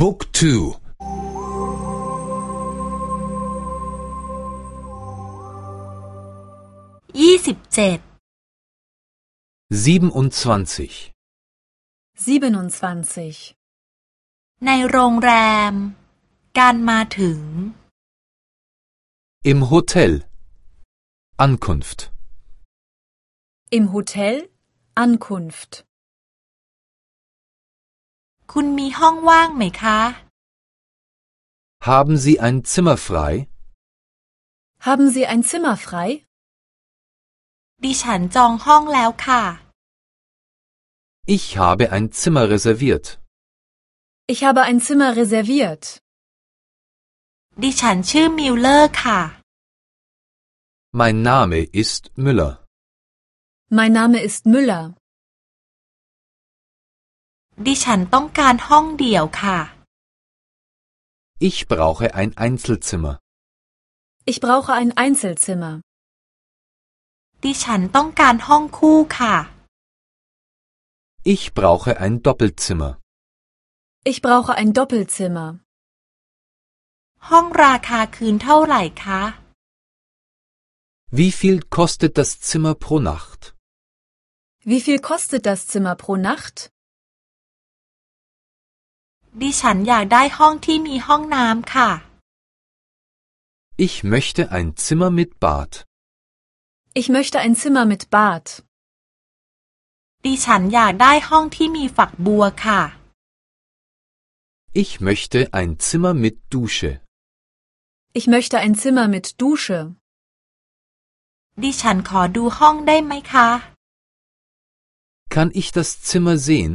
บุ๊กทู ยี่สิบเจ็ด 27 27. ในโรงแรม การมาถึง Im Hotel Ankunft Im Hotel Ankunft. คุณมีห้องว่างไหมคะ Haben Sie ein Zimmer frei? Haben Sie ein Zimmer frei? ดิฉันจองห้องแล้วค่ะ Ich habe ein Zimmer reserviert. Ich habe ein Zimmer reserviert. ดิฉันชื่อมิลเลอร์ค่ะ Mein Name ist Müller. Mein Name ist Müller. ดิฉันต้องการห้องเดี่ยวค่ะ Ich brauche ein Einzelzimmer. Ich brauche ein Einzelzimmer. ดิฉันต้องการห้องคู่ค่ะ Ich brauche ein Doppelzimmer. Ich brauche ein Doppelzimmer. ห้องราคาคืนเท่าไหร่คะ Wie viel kostet das Zimmer pro Nacht? Wie viel kostet das Zimmer pro Nacht? ดิฉันอยากได้ห้องที่มีห้องน้ำค่ะ Ich möchte ein Zimmer mit Bad. Ich möchte ein Zimmer mit Bad. ดิฉันอยากได้ห้องที่มีฝักบัวค่ะ Ich möchte ein Zimmer mit Dusche. Ich möchte ein Zimmer mit Dusche. ดิฉันขอดูห้องได้ไหมคะ Kann ich das Zimmer sehen?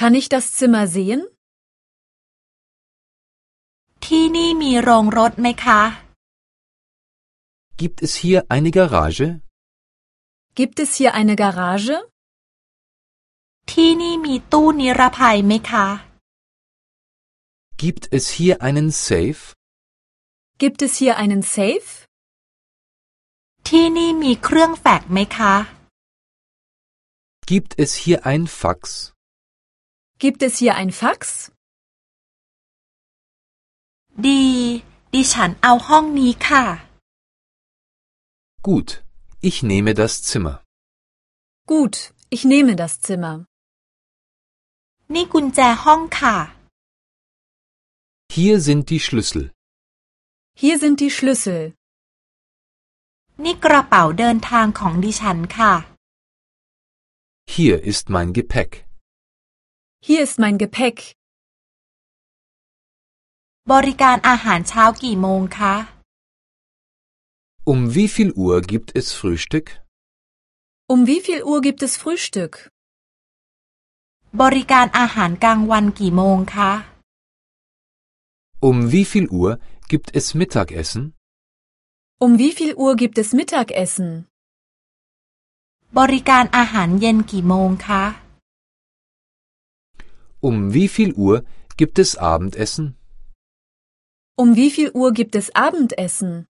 Kann ich das Zimmer sehen? ที่นี่มีโรงรถไหมคะ Gibt es hier eine Garage? Gibt es hier eine Garage? ที่นี่มีตู้นิรภัยไหมคะ Gibt es hier einen Safe? Gibt es hier einen Safe? ที่นี่มีเครื่องแฟกซ์ไหมคะ Gibt es hier ein Fax? Gibt es hier ein Fax? ดี ดิฉันเอาห้องนี้ค่ะ Gut, ich nehme das Zimmer. Gut, ich nehme das Zimmer. นี่กุญแจห้องค่ะ Hier sind die Schlüssel. Hier sind die Schlüssel. นี่กระเป๋าเดินทางของดิฉันค่ะ Hier ist mein Gepäck. Hier ist mein Gepäck. บริการอาหารเช้ากี่โมงคะ Um wie viel Uhr gibt es Frühstück? Um wie viel Uhr gibt es Frühstück? บริการอาหารกลางวันกี่โมงคะ Um wie viel Uhr gibt es Mittagessen? Um wie viel Uhr gibt es Mittagessen? บริการอาหารเย็นกี่โมงคะ um wie viel Uhr gibt es Abendessen? Um wie viel Uhr gibt es Abendessen?